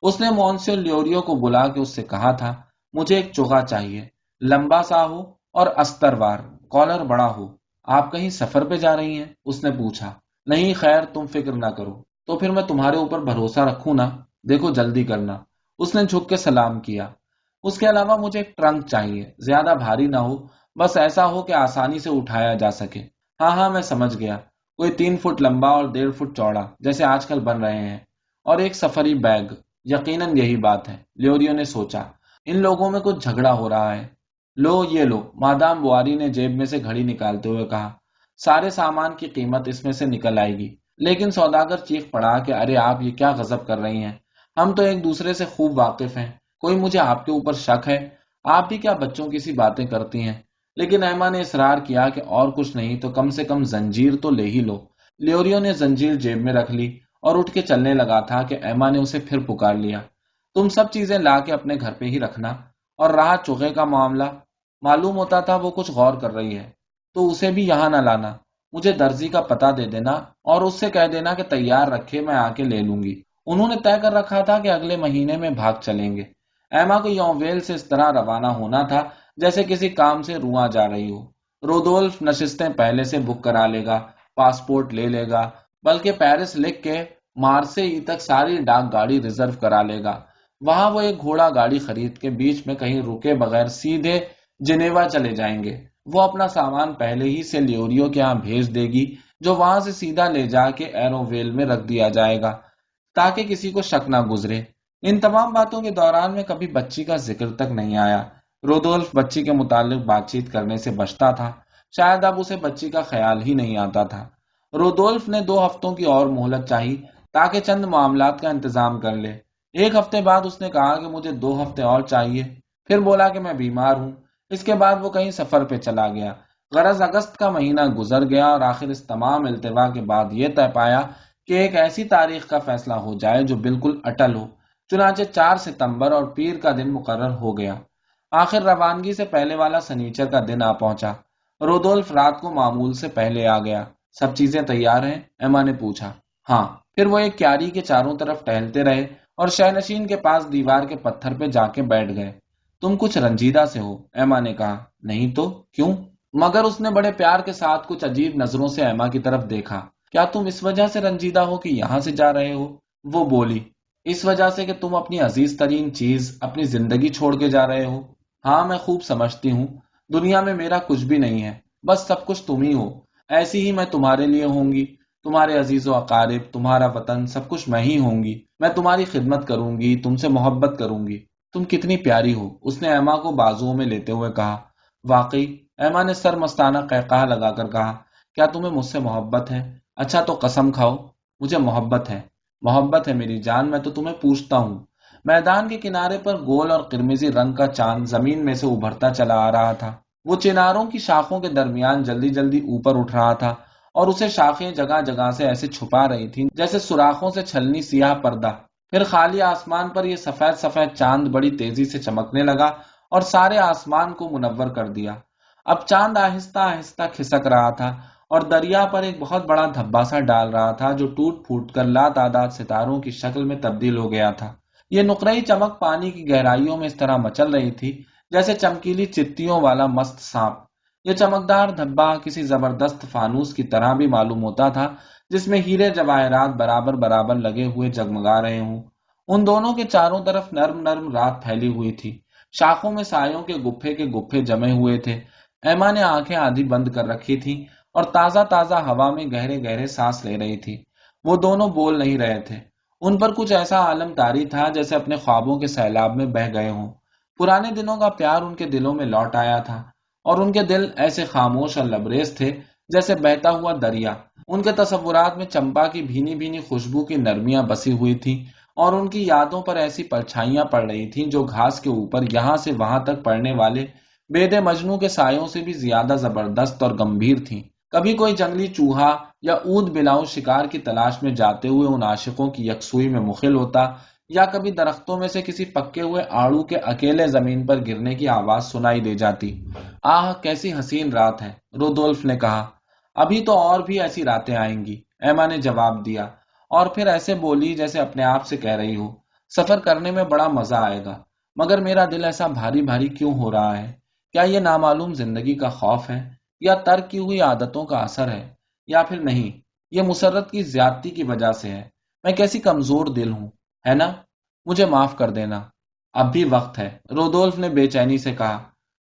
اس نے مونسیو لیوریو کو بلا کے اس سے کہا تھا، مجھے ایک چوگا چاہیے، لمبا سا ہو اور استروار کالر بڑا ہو۔ آپ کہیں سفر پہ جا رہی ہیں؟ اس نے پوچھا۔ نہیں خیر، تم فکر نہ کرو۔ تو پھر میں تمہارے اوپر بھروسہ رکھوں نا؟ دیکھو جلدی کرنا۔ اس نے جھک کے سلام کیا۔ اس کے علاوہ مجھے ایک ٹرنک چاہیے، زیادہ بھاری نہ ہو، بس ایسا ہو کہ آسانی سے اٹھایا جا سکے۔ ہاں ہاں میں سمجھ گیا۔ کوئی تین فٹ لمبا اور ڈیڑھ فٹ چوڑا، جیسے آج کل بن رہے ہیں۔ اور ایک سفری بیگ۔ یقیناً یہی بات ہے۔ لیوریو نے سوچا، ان لوگوں میں کچھ جھگڑا ہو رہا ہے۔ لو، یہ لو۔ مادام بواری نے جیب میں سے گھڑی نکالتے ہوئے کہا، سارے سامان کی قیمت اس میں سے نکل آئے گی۔ لیکن سوداگر چیخ پڑا کہ ارے، آپ یہ کیا غضب کر رہی ہیں۔ ہم تو ایک دوسرے سے خوب واقف ہیں۔ کوئی مجھے آپ کے اوپر شک ہے؟ آپ بھی کیا بچوں کی سی باتیں کرتی ہیں؟ لیکن ایما نے اصرار کیا کہ اور کچھ نہیں تو کم سے کم زنجیر تو لے ہی لو۔ لیوریو نے زنجیر جیب میں رکھ لی۔ اور اٹھ کے چلنے لگا تھا کہ ایما نے اسے پھر پکار لیا۔ تم سب چیزیں لا کے اپنے گھر پہ ہی رکھنا اور رہا چوہے کا معاملہ۔ معلوم ہوتا تھا وہ کچھ غور کر رہی ہے۔ تو اسے بھی یہاں نہ لانا۔ مجھے درزی کا پتا دے دینا اور اس سے کہہ دینا کہ تیار رکھے میں آ کے لے لوں گی۔ انہوں نے طے کر رکھا تھا کہ اگلے مہینے میں بھاگ چلیں گے۔ ایما کو یوم سے اس طرح روانہ ہونا تھا جیسے کسی کام سے رواں جا رہی ہو۔ رودولف نشستیں پہلے سے بک کرا لے گا، پاسپورٹ لے لے گا بلکہ پیرس لکھ کے مارسے تک ساری ڈاک گاڑی ریزرو کرا لے گا۔ وہاں وہ ایک گھوڑا گاڑی خرید کے بیچ میں کہیں رکے بغیر سیدھے جنیوا چلے جائیں گے۔ وہ اپنا سامان پہلے ہی سے لیوریو کے یہاں بھیج دے گی، جو وہاں سے سیدھا لے جا کے ایرو ویل میں رکھ دیا جائے گا، تاکہ کسی کو شک نہ گزرے۔ ان تمام باتوں کے دوران میں کبھی بچی کا ذکر تک نہیں آیا۔ رودولف بچی کے متعلق بات چیت کرنے سے بچتا تھا۔ شاید اب اسے بچی کا خیال ہی نہیں آتا تھا۔ رودولف نے دو ہفتوں کی اور مہلت چاہی تاکہ چند معاملات کا انتظام کر لے۔ ایک ہفتے بعد اس نے کہا کہ مجھے دو ہفتے اور چاہیے۔ پھر بولا کہ میں بیمار ہوں۔ اس کے بعد وہ کہیں سفر پہ چلا گیا۔ غرض اگست کا مہینہ گزر گیا اور آخر اس تمام التوا کے بعد یہ طے پایا کہ ایک ایسی تاریخ کا فیصلہ ہو جائے جو بالکل اٹل ہو۔ چنانچہ چار ستمبر اور پیر کا دن مقرر ہو گیا۔ آخر روانگی سے پہلے والا سنیچر کا دن آ پہنچا۔ رودولف رات کو معمول سے پہلے آ گیا۔ سب چیزیں تیار ہیں۔ ایما نے پوچھا ہاں پھر وہ ایک کیاری کے چاروں طرف ٹہلتے رہے اور شہنشین کے پاس دیوار کے پتھر پہ جا کے بیٹھ گئے۔ تم کچھ رنجیدہ سے ہو ایما نے کہا۔ نہیں تو؟ کیوں؟ مگر اس نے بڑے پیار کے ساتھ کچھ عجیب نظروں سے ایما کی طرف دیکھا۔ کیا تم اس وجہ سے رنجیدہ ہو کہ یہاں سے جا رہے ہو؟ وہ بولی، اس وجہ سے کہ تم اپنی عزیز ترین چیز، اپنی زندگی چھوڑ کے جا رہے ہو۔ ہاں میں خوب سمجھتی ہوں۔ دنیا میں میرا کچھ بھی نہیں ہے، بس سب کچھ تم ہی ہو۔ ایسی ہی میں تمہارے لیے ہوں گی، تمہارے عزیز و اقارب، تمہارا وطن، سب کچھ میں ہی ہوں گی۔ میں تمہاری خدمت کروں گی، تم سے محبت کروں گی۔ تم کتنی پیاری ہو، اس نے ایما کو بازو میں لیتے ہوئے کہا۔ واقعی، ایما نے سر مستانہ قہقہ لگا کر کہا، کیا تمہیں مجھ سے محبت ہے؟ اچھا تو قسم کھاؤ، مجھے محبت ہے۔ محبت ہے میری جان، میں تو تمہیں پوچھتا ہوں۔ میدان کے کنارے پر گول اور قرمزی رنگ کا چاند زمین میں سے ابھرتا چلا آ رہا تھا۔ وہ چناروں کی شاخوں کے درمیان جلدی جلدی اوپر اٹھ رہا تھا اور اسے شاخیں جگہ جگہ سے ایسے چھپا رہی تھی جیسے سوراخوں سے چھلنی سیاہ پردہ۔ پھر خالی آسمان پر یہ سفید سفید چاند بڑی تیزی سے چمکنے لگا اور سارے آسمان کو منور کر دیا۔ اب چاند آہستہ آہستہ کھسک رہا تھا اور دریا پر ایک بہت بڑا دھبا سا ڈال رہا تھا جو ٹوٹ پھوٹ کر لا تعداد ستاروں کی شکل میں تبدیل ہو گیا تھا۔ یہ نقرئی چمک پانی کی گہرائیوں میں اس طرح مچل رہی تھی جیسے چمکیلی چتیوں والا مست سانپ۔ یہ چمکدار دھبا کسی زبردست فانوس کی طرح بھی معلوم ہوتا تھا، جس میں ہیرے جواہرات برابر برابر لگے ہوئے جگمگا رہے ہوں۔ ان دونوں کے چاروں طرف نرم نرم رات پھیلی ہوئی تھی۔ شاخوں میں سایوں کے گپھے کے گپھے جمے ہوئے تھے۔ ایما نے آنکھیں آدھی بند کر رکھی تھی اور تازہ تازہ ہوا میں گہرے گہرے سانس لے رہی تھی۔ وہ دونوں بول نہیں رہے تھے۔ ان پر کچھ ایسا عالم تاری تھا جیسے اپنے خوابوں کے سیلاب میں بہ گئے ہوں۔ پرانے دنوں کا پیار ان کے دلوں میں لوٹ آیا تھا اور ان کے دل ایسے خاموش اور لبریز تھے جیسے بہتا ہوا دریا۔ ان کے تصورات میں چمپا کی بھینی بھینی خوشبو کی نرمیاں بسی ہوئی تھی اور ان کی یادوں پر ایسی پرچھائیاں پڑ رہی تھیں جو گھاس کے اوپر یہاں سے وہاں تک پڑنے والے بےد مجنو کے سایوں سے بھی زیادہ زبردست اور گمبھیر تھیں۔ کبھی کوئی جنگلی چوہا یا اود بلاؤ شکار کی تلاش میں جاتے ہوئے ان عاشقوں کی یکسوئی میں مخل ہوتا یا کبھی درختوں میں سے کسی پکے ہوئے آڑو کے اکیلے زمین پر گرنے کی آواز سنائی دے جاتی۔ آہ، کیسی حسین رات ہے، رودولف نے کہا۔ ابھی تو اور بھی ایسی راتیں آئیں گی ایما نے جواب دیا۔ اور پھر ایسے بولی جیسے اپنے آپ سے کہہ رہی ہو۔ سفر کرنے میں بڑا مزہ آئے گا، مگر میرا دل ایسا بھاری بھاری کیوں ہو رہا ہے؟ کیا یہ نامعلوم زندگی کا خوف ہے؟ یا ترک کی ہوئی عادتوں کا اثر ہے؟ یا پھر نہیں، یہ مسرت کی زیادتی کی وجہ سے ہے۔ میں کیسی کمزور دل ہوں۔ ہے نا؟ مجھے معاف کر دینا۔ اب بھی وقت ہے۔ رودولف نے بے چینی سے کہا،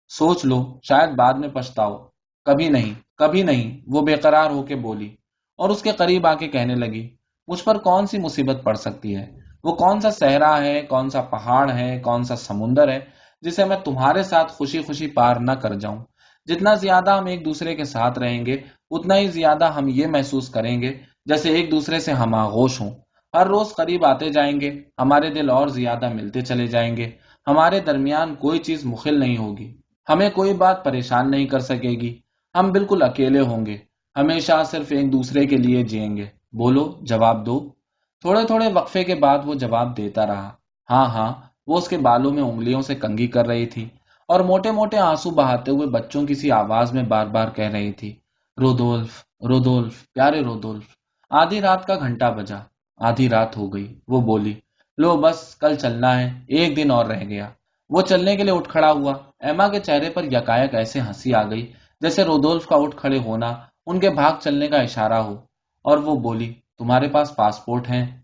سوچ لو، شاید بعد میں پچھتاؤ۔ کبھی نہیں کبھی نہیں۔ وہ بے قرار ہو کے بولی۔ اور اس کے قریب آ کے کہنے لگی، مجھ پر کون سی مصیبت پڑ سکتی ہے؟ وہ کون سا صحرا ہے، کون سا پہاڑ ہے، کون سا سمندر ہے، جسے میں تمہارے ساتھ خوشی خوشی پار نہ کر جاؤں۔ جتنا زیادہ ہم ایک دوسرے کے ساتھ رہیں گے، اتنا ہی زیادہ ہم یہ محسوس کریں گے، جیسے ایک دوسرے سے ہم آغوش ہوں۔ ہر روز قریب آتے جائیں گے، ہمارے دل اور زیادہ ملتے چلے جائیں گے۔ ہمارے درمیان کوئی چیز مخل نہیں ہوگی۔ ہمیں کوئی بات پریشان نہیں کر سکے گی۔ ہم بالکل اکیلے ہوں گے۔ ہمیشہ صرف ایک دوسرے کے لیے جئیں گے۔ بولو، جواب دو۔ تھوڑے تھوڑے وقفے کے بعد وہ جواب دیتا رہا۔ ہاں ہاں وہ اس کے بالوں میں انگلیوں سے کنگھی کر رہی تھی اور موٹے موٹے آنسو بہاتے ہوئے بچوں کی سی آواز میں بار بار کہہ رہی تھی۔ رودولف رودولف، پیارے رودولف، آدھی رات کا گھنٹا بجا۔ آدھی رات ہو گئی۔ وہ بولی، لو بس، کل چلنا ہے۔ ایک دن اور رہ گیا۔ وہ چلنے کے لیے اٹھ کھڑا ہوا۔ ایما کے چہرے پر یکایک ایسے ہنسی آ گئی جیسے رودولف کا اٹھ کھڑے ہونا ان کے بھاگ چلنے کا اشارہ ہو۔ اور وہ بولی، تمہارے پاس پاسپورٹ ہے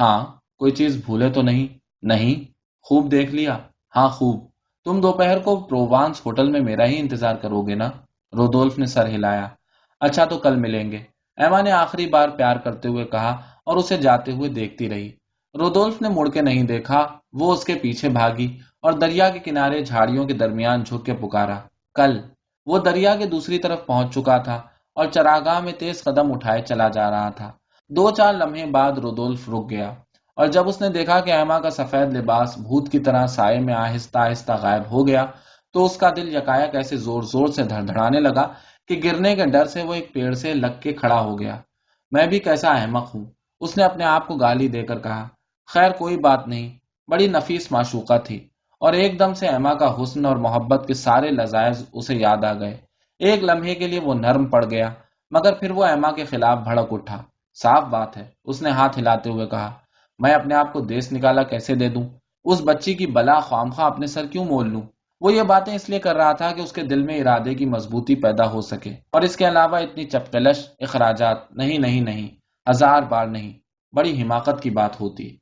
ہاں کوئی چیز بھولے تو نہیں؟ نہیں، خوب دیکھ لیا۔ ہاں خوب۔ تم دوپہر کو پرووانس ہوٹل میں میرا ہی انتظار کرو گے نا؟ رودولف نے سر ہلایا۔ اچھا تو کل ملیں گے۔ ایما نے آخری بار پیار کرتے ہوئے کہا اور اسے جاتے ہوئے دیکھتی رہی۔ رودولف نے مڑ کے نہیں دیکھا، وہ اس کے پیچھے بھاگی اور دریا کے کنارے جھاڑیوں کے درمیان جھک کے پکارا۔ کل۔ وہ دریا کے دوسری طرف پہنچ چکا تھا اور چراگاہ میں تیز قدم اٹھائے چلا جا رہا تھا۔ دو چار لمحے بعد رودولف رک گیا اور جب اس نے دیکھا کہ ایما کا سفید لباس بھوت کی طرح سائے میں آہستہ آہستہ غائب ہو گیا، تو اس کا دل یکایا کیسے زور زور سے دھڑ دھڑانے لگا کہ گرنے کے ڈر سے وہ ایک پیڑ سے لگ کے کھڑا ہو گیا۔ میں بھی کیسا احمق ہوں۔ اس نے اپنے آپ کو گالی دے کر کہا، خیر، کوئی بات نہیں۔ بڑی نفیس معشوقہ تھی اور ایک دم سے ایما کا حسن اور محبت کے سارے لذائز اسے یاد آ گئے۔ ایک لمحے کے لیے وہ نرم پڑ گیا، مگر پھر وہ ایما کے خلاف بھڑک اٹھا۔ صاف بات ہے، اس نے ہاتھ ہلاتے ہوئے کہا، میں اپنے آپ کو دیس نکالا کیسے دے دوں؟ اس بچی کی بلا خام خواہ اپنے سر کیوں مول لوں؟ وہ یہ باتیں اس لیے کر رہا تھا کہ اس کے دل میں ارادے کی مضبوطی پیدا ہو سکے۔ اور اس کے علاوہ اتنی چپکلش، اخراجات، نہیں نہیں نہیں۔ ہزار بار نہیں بڑی حماقت کی بات ہوتی۔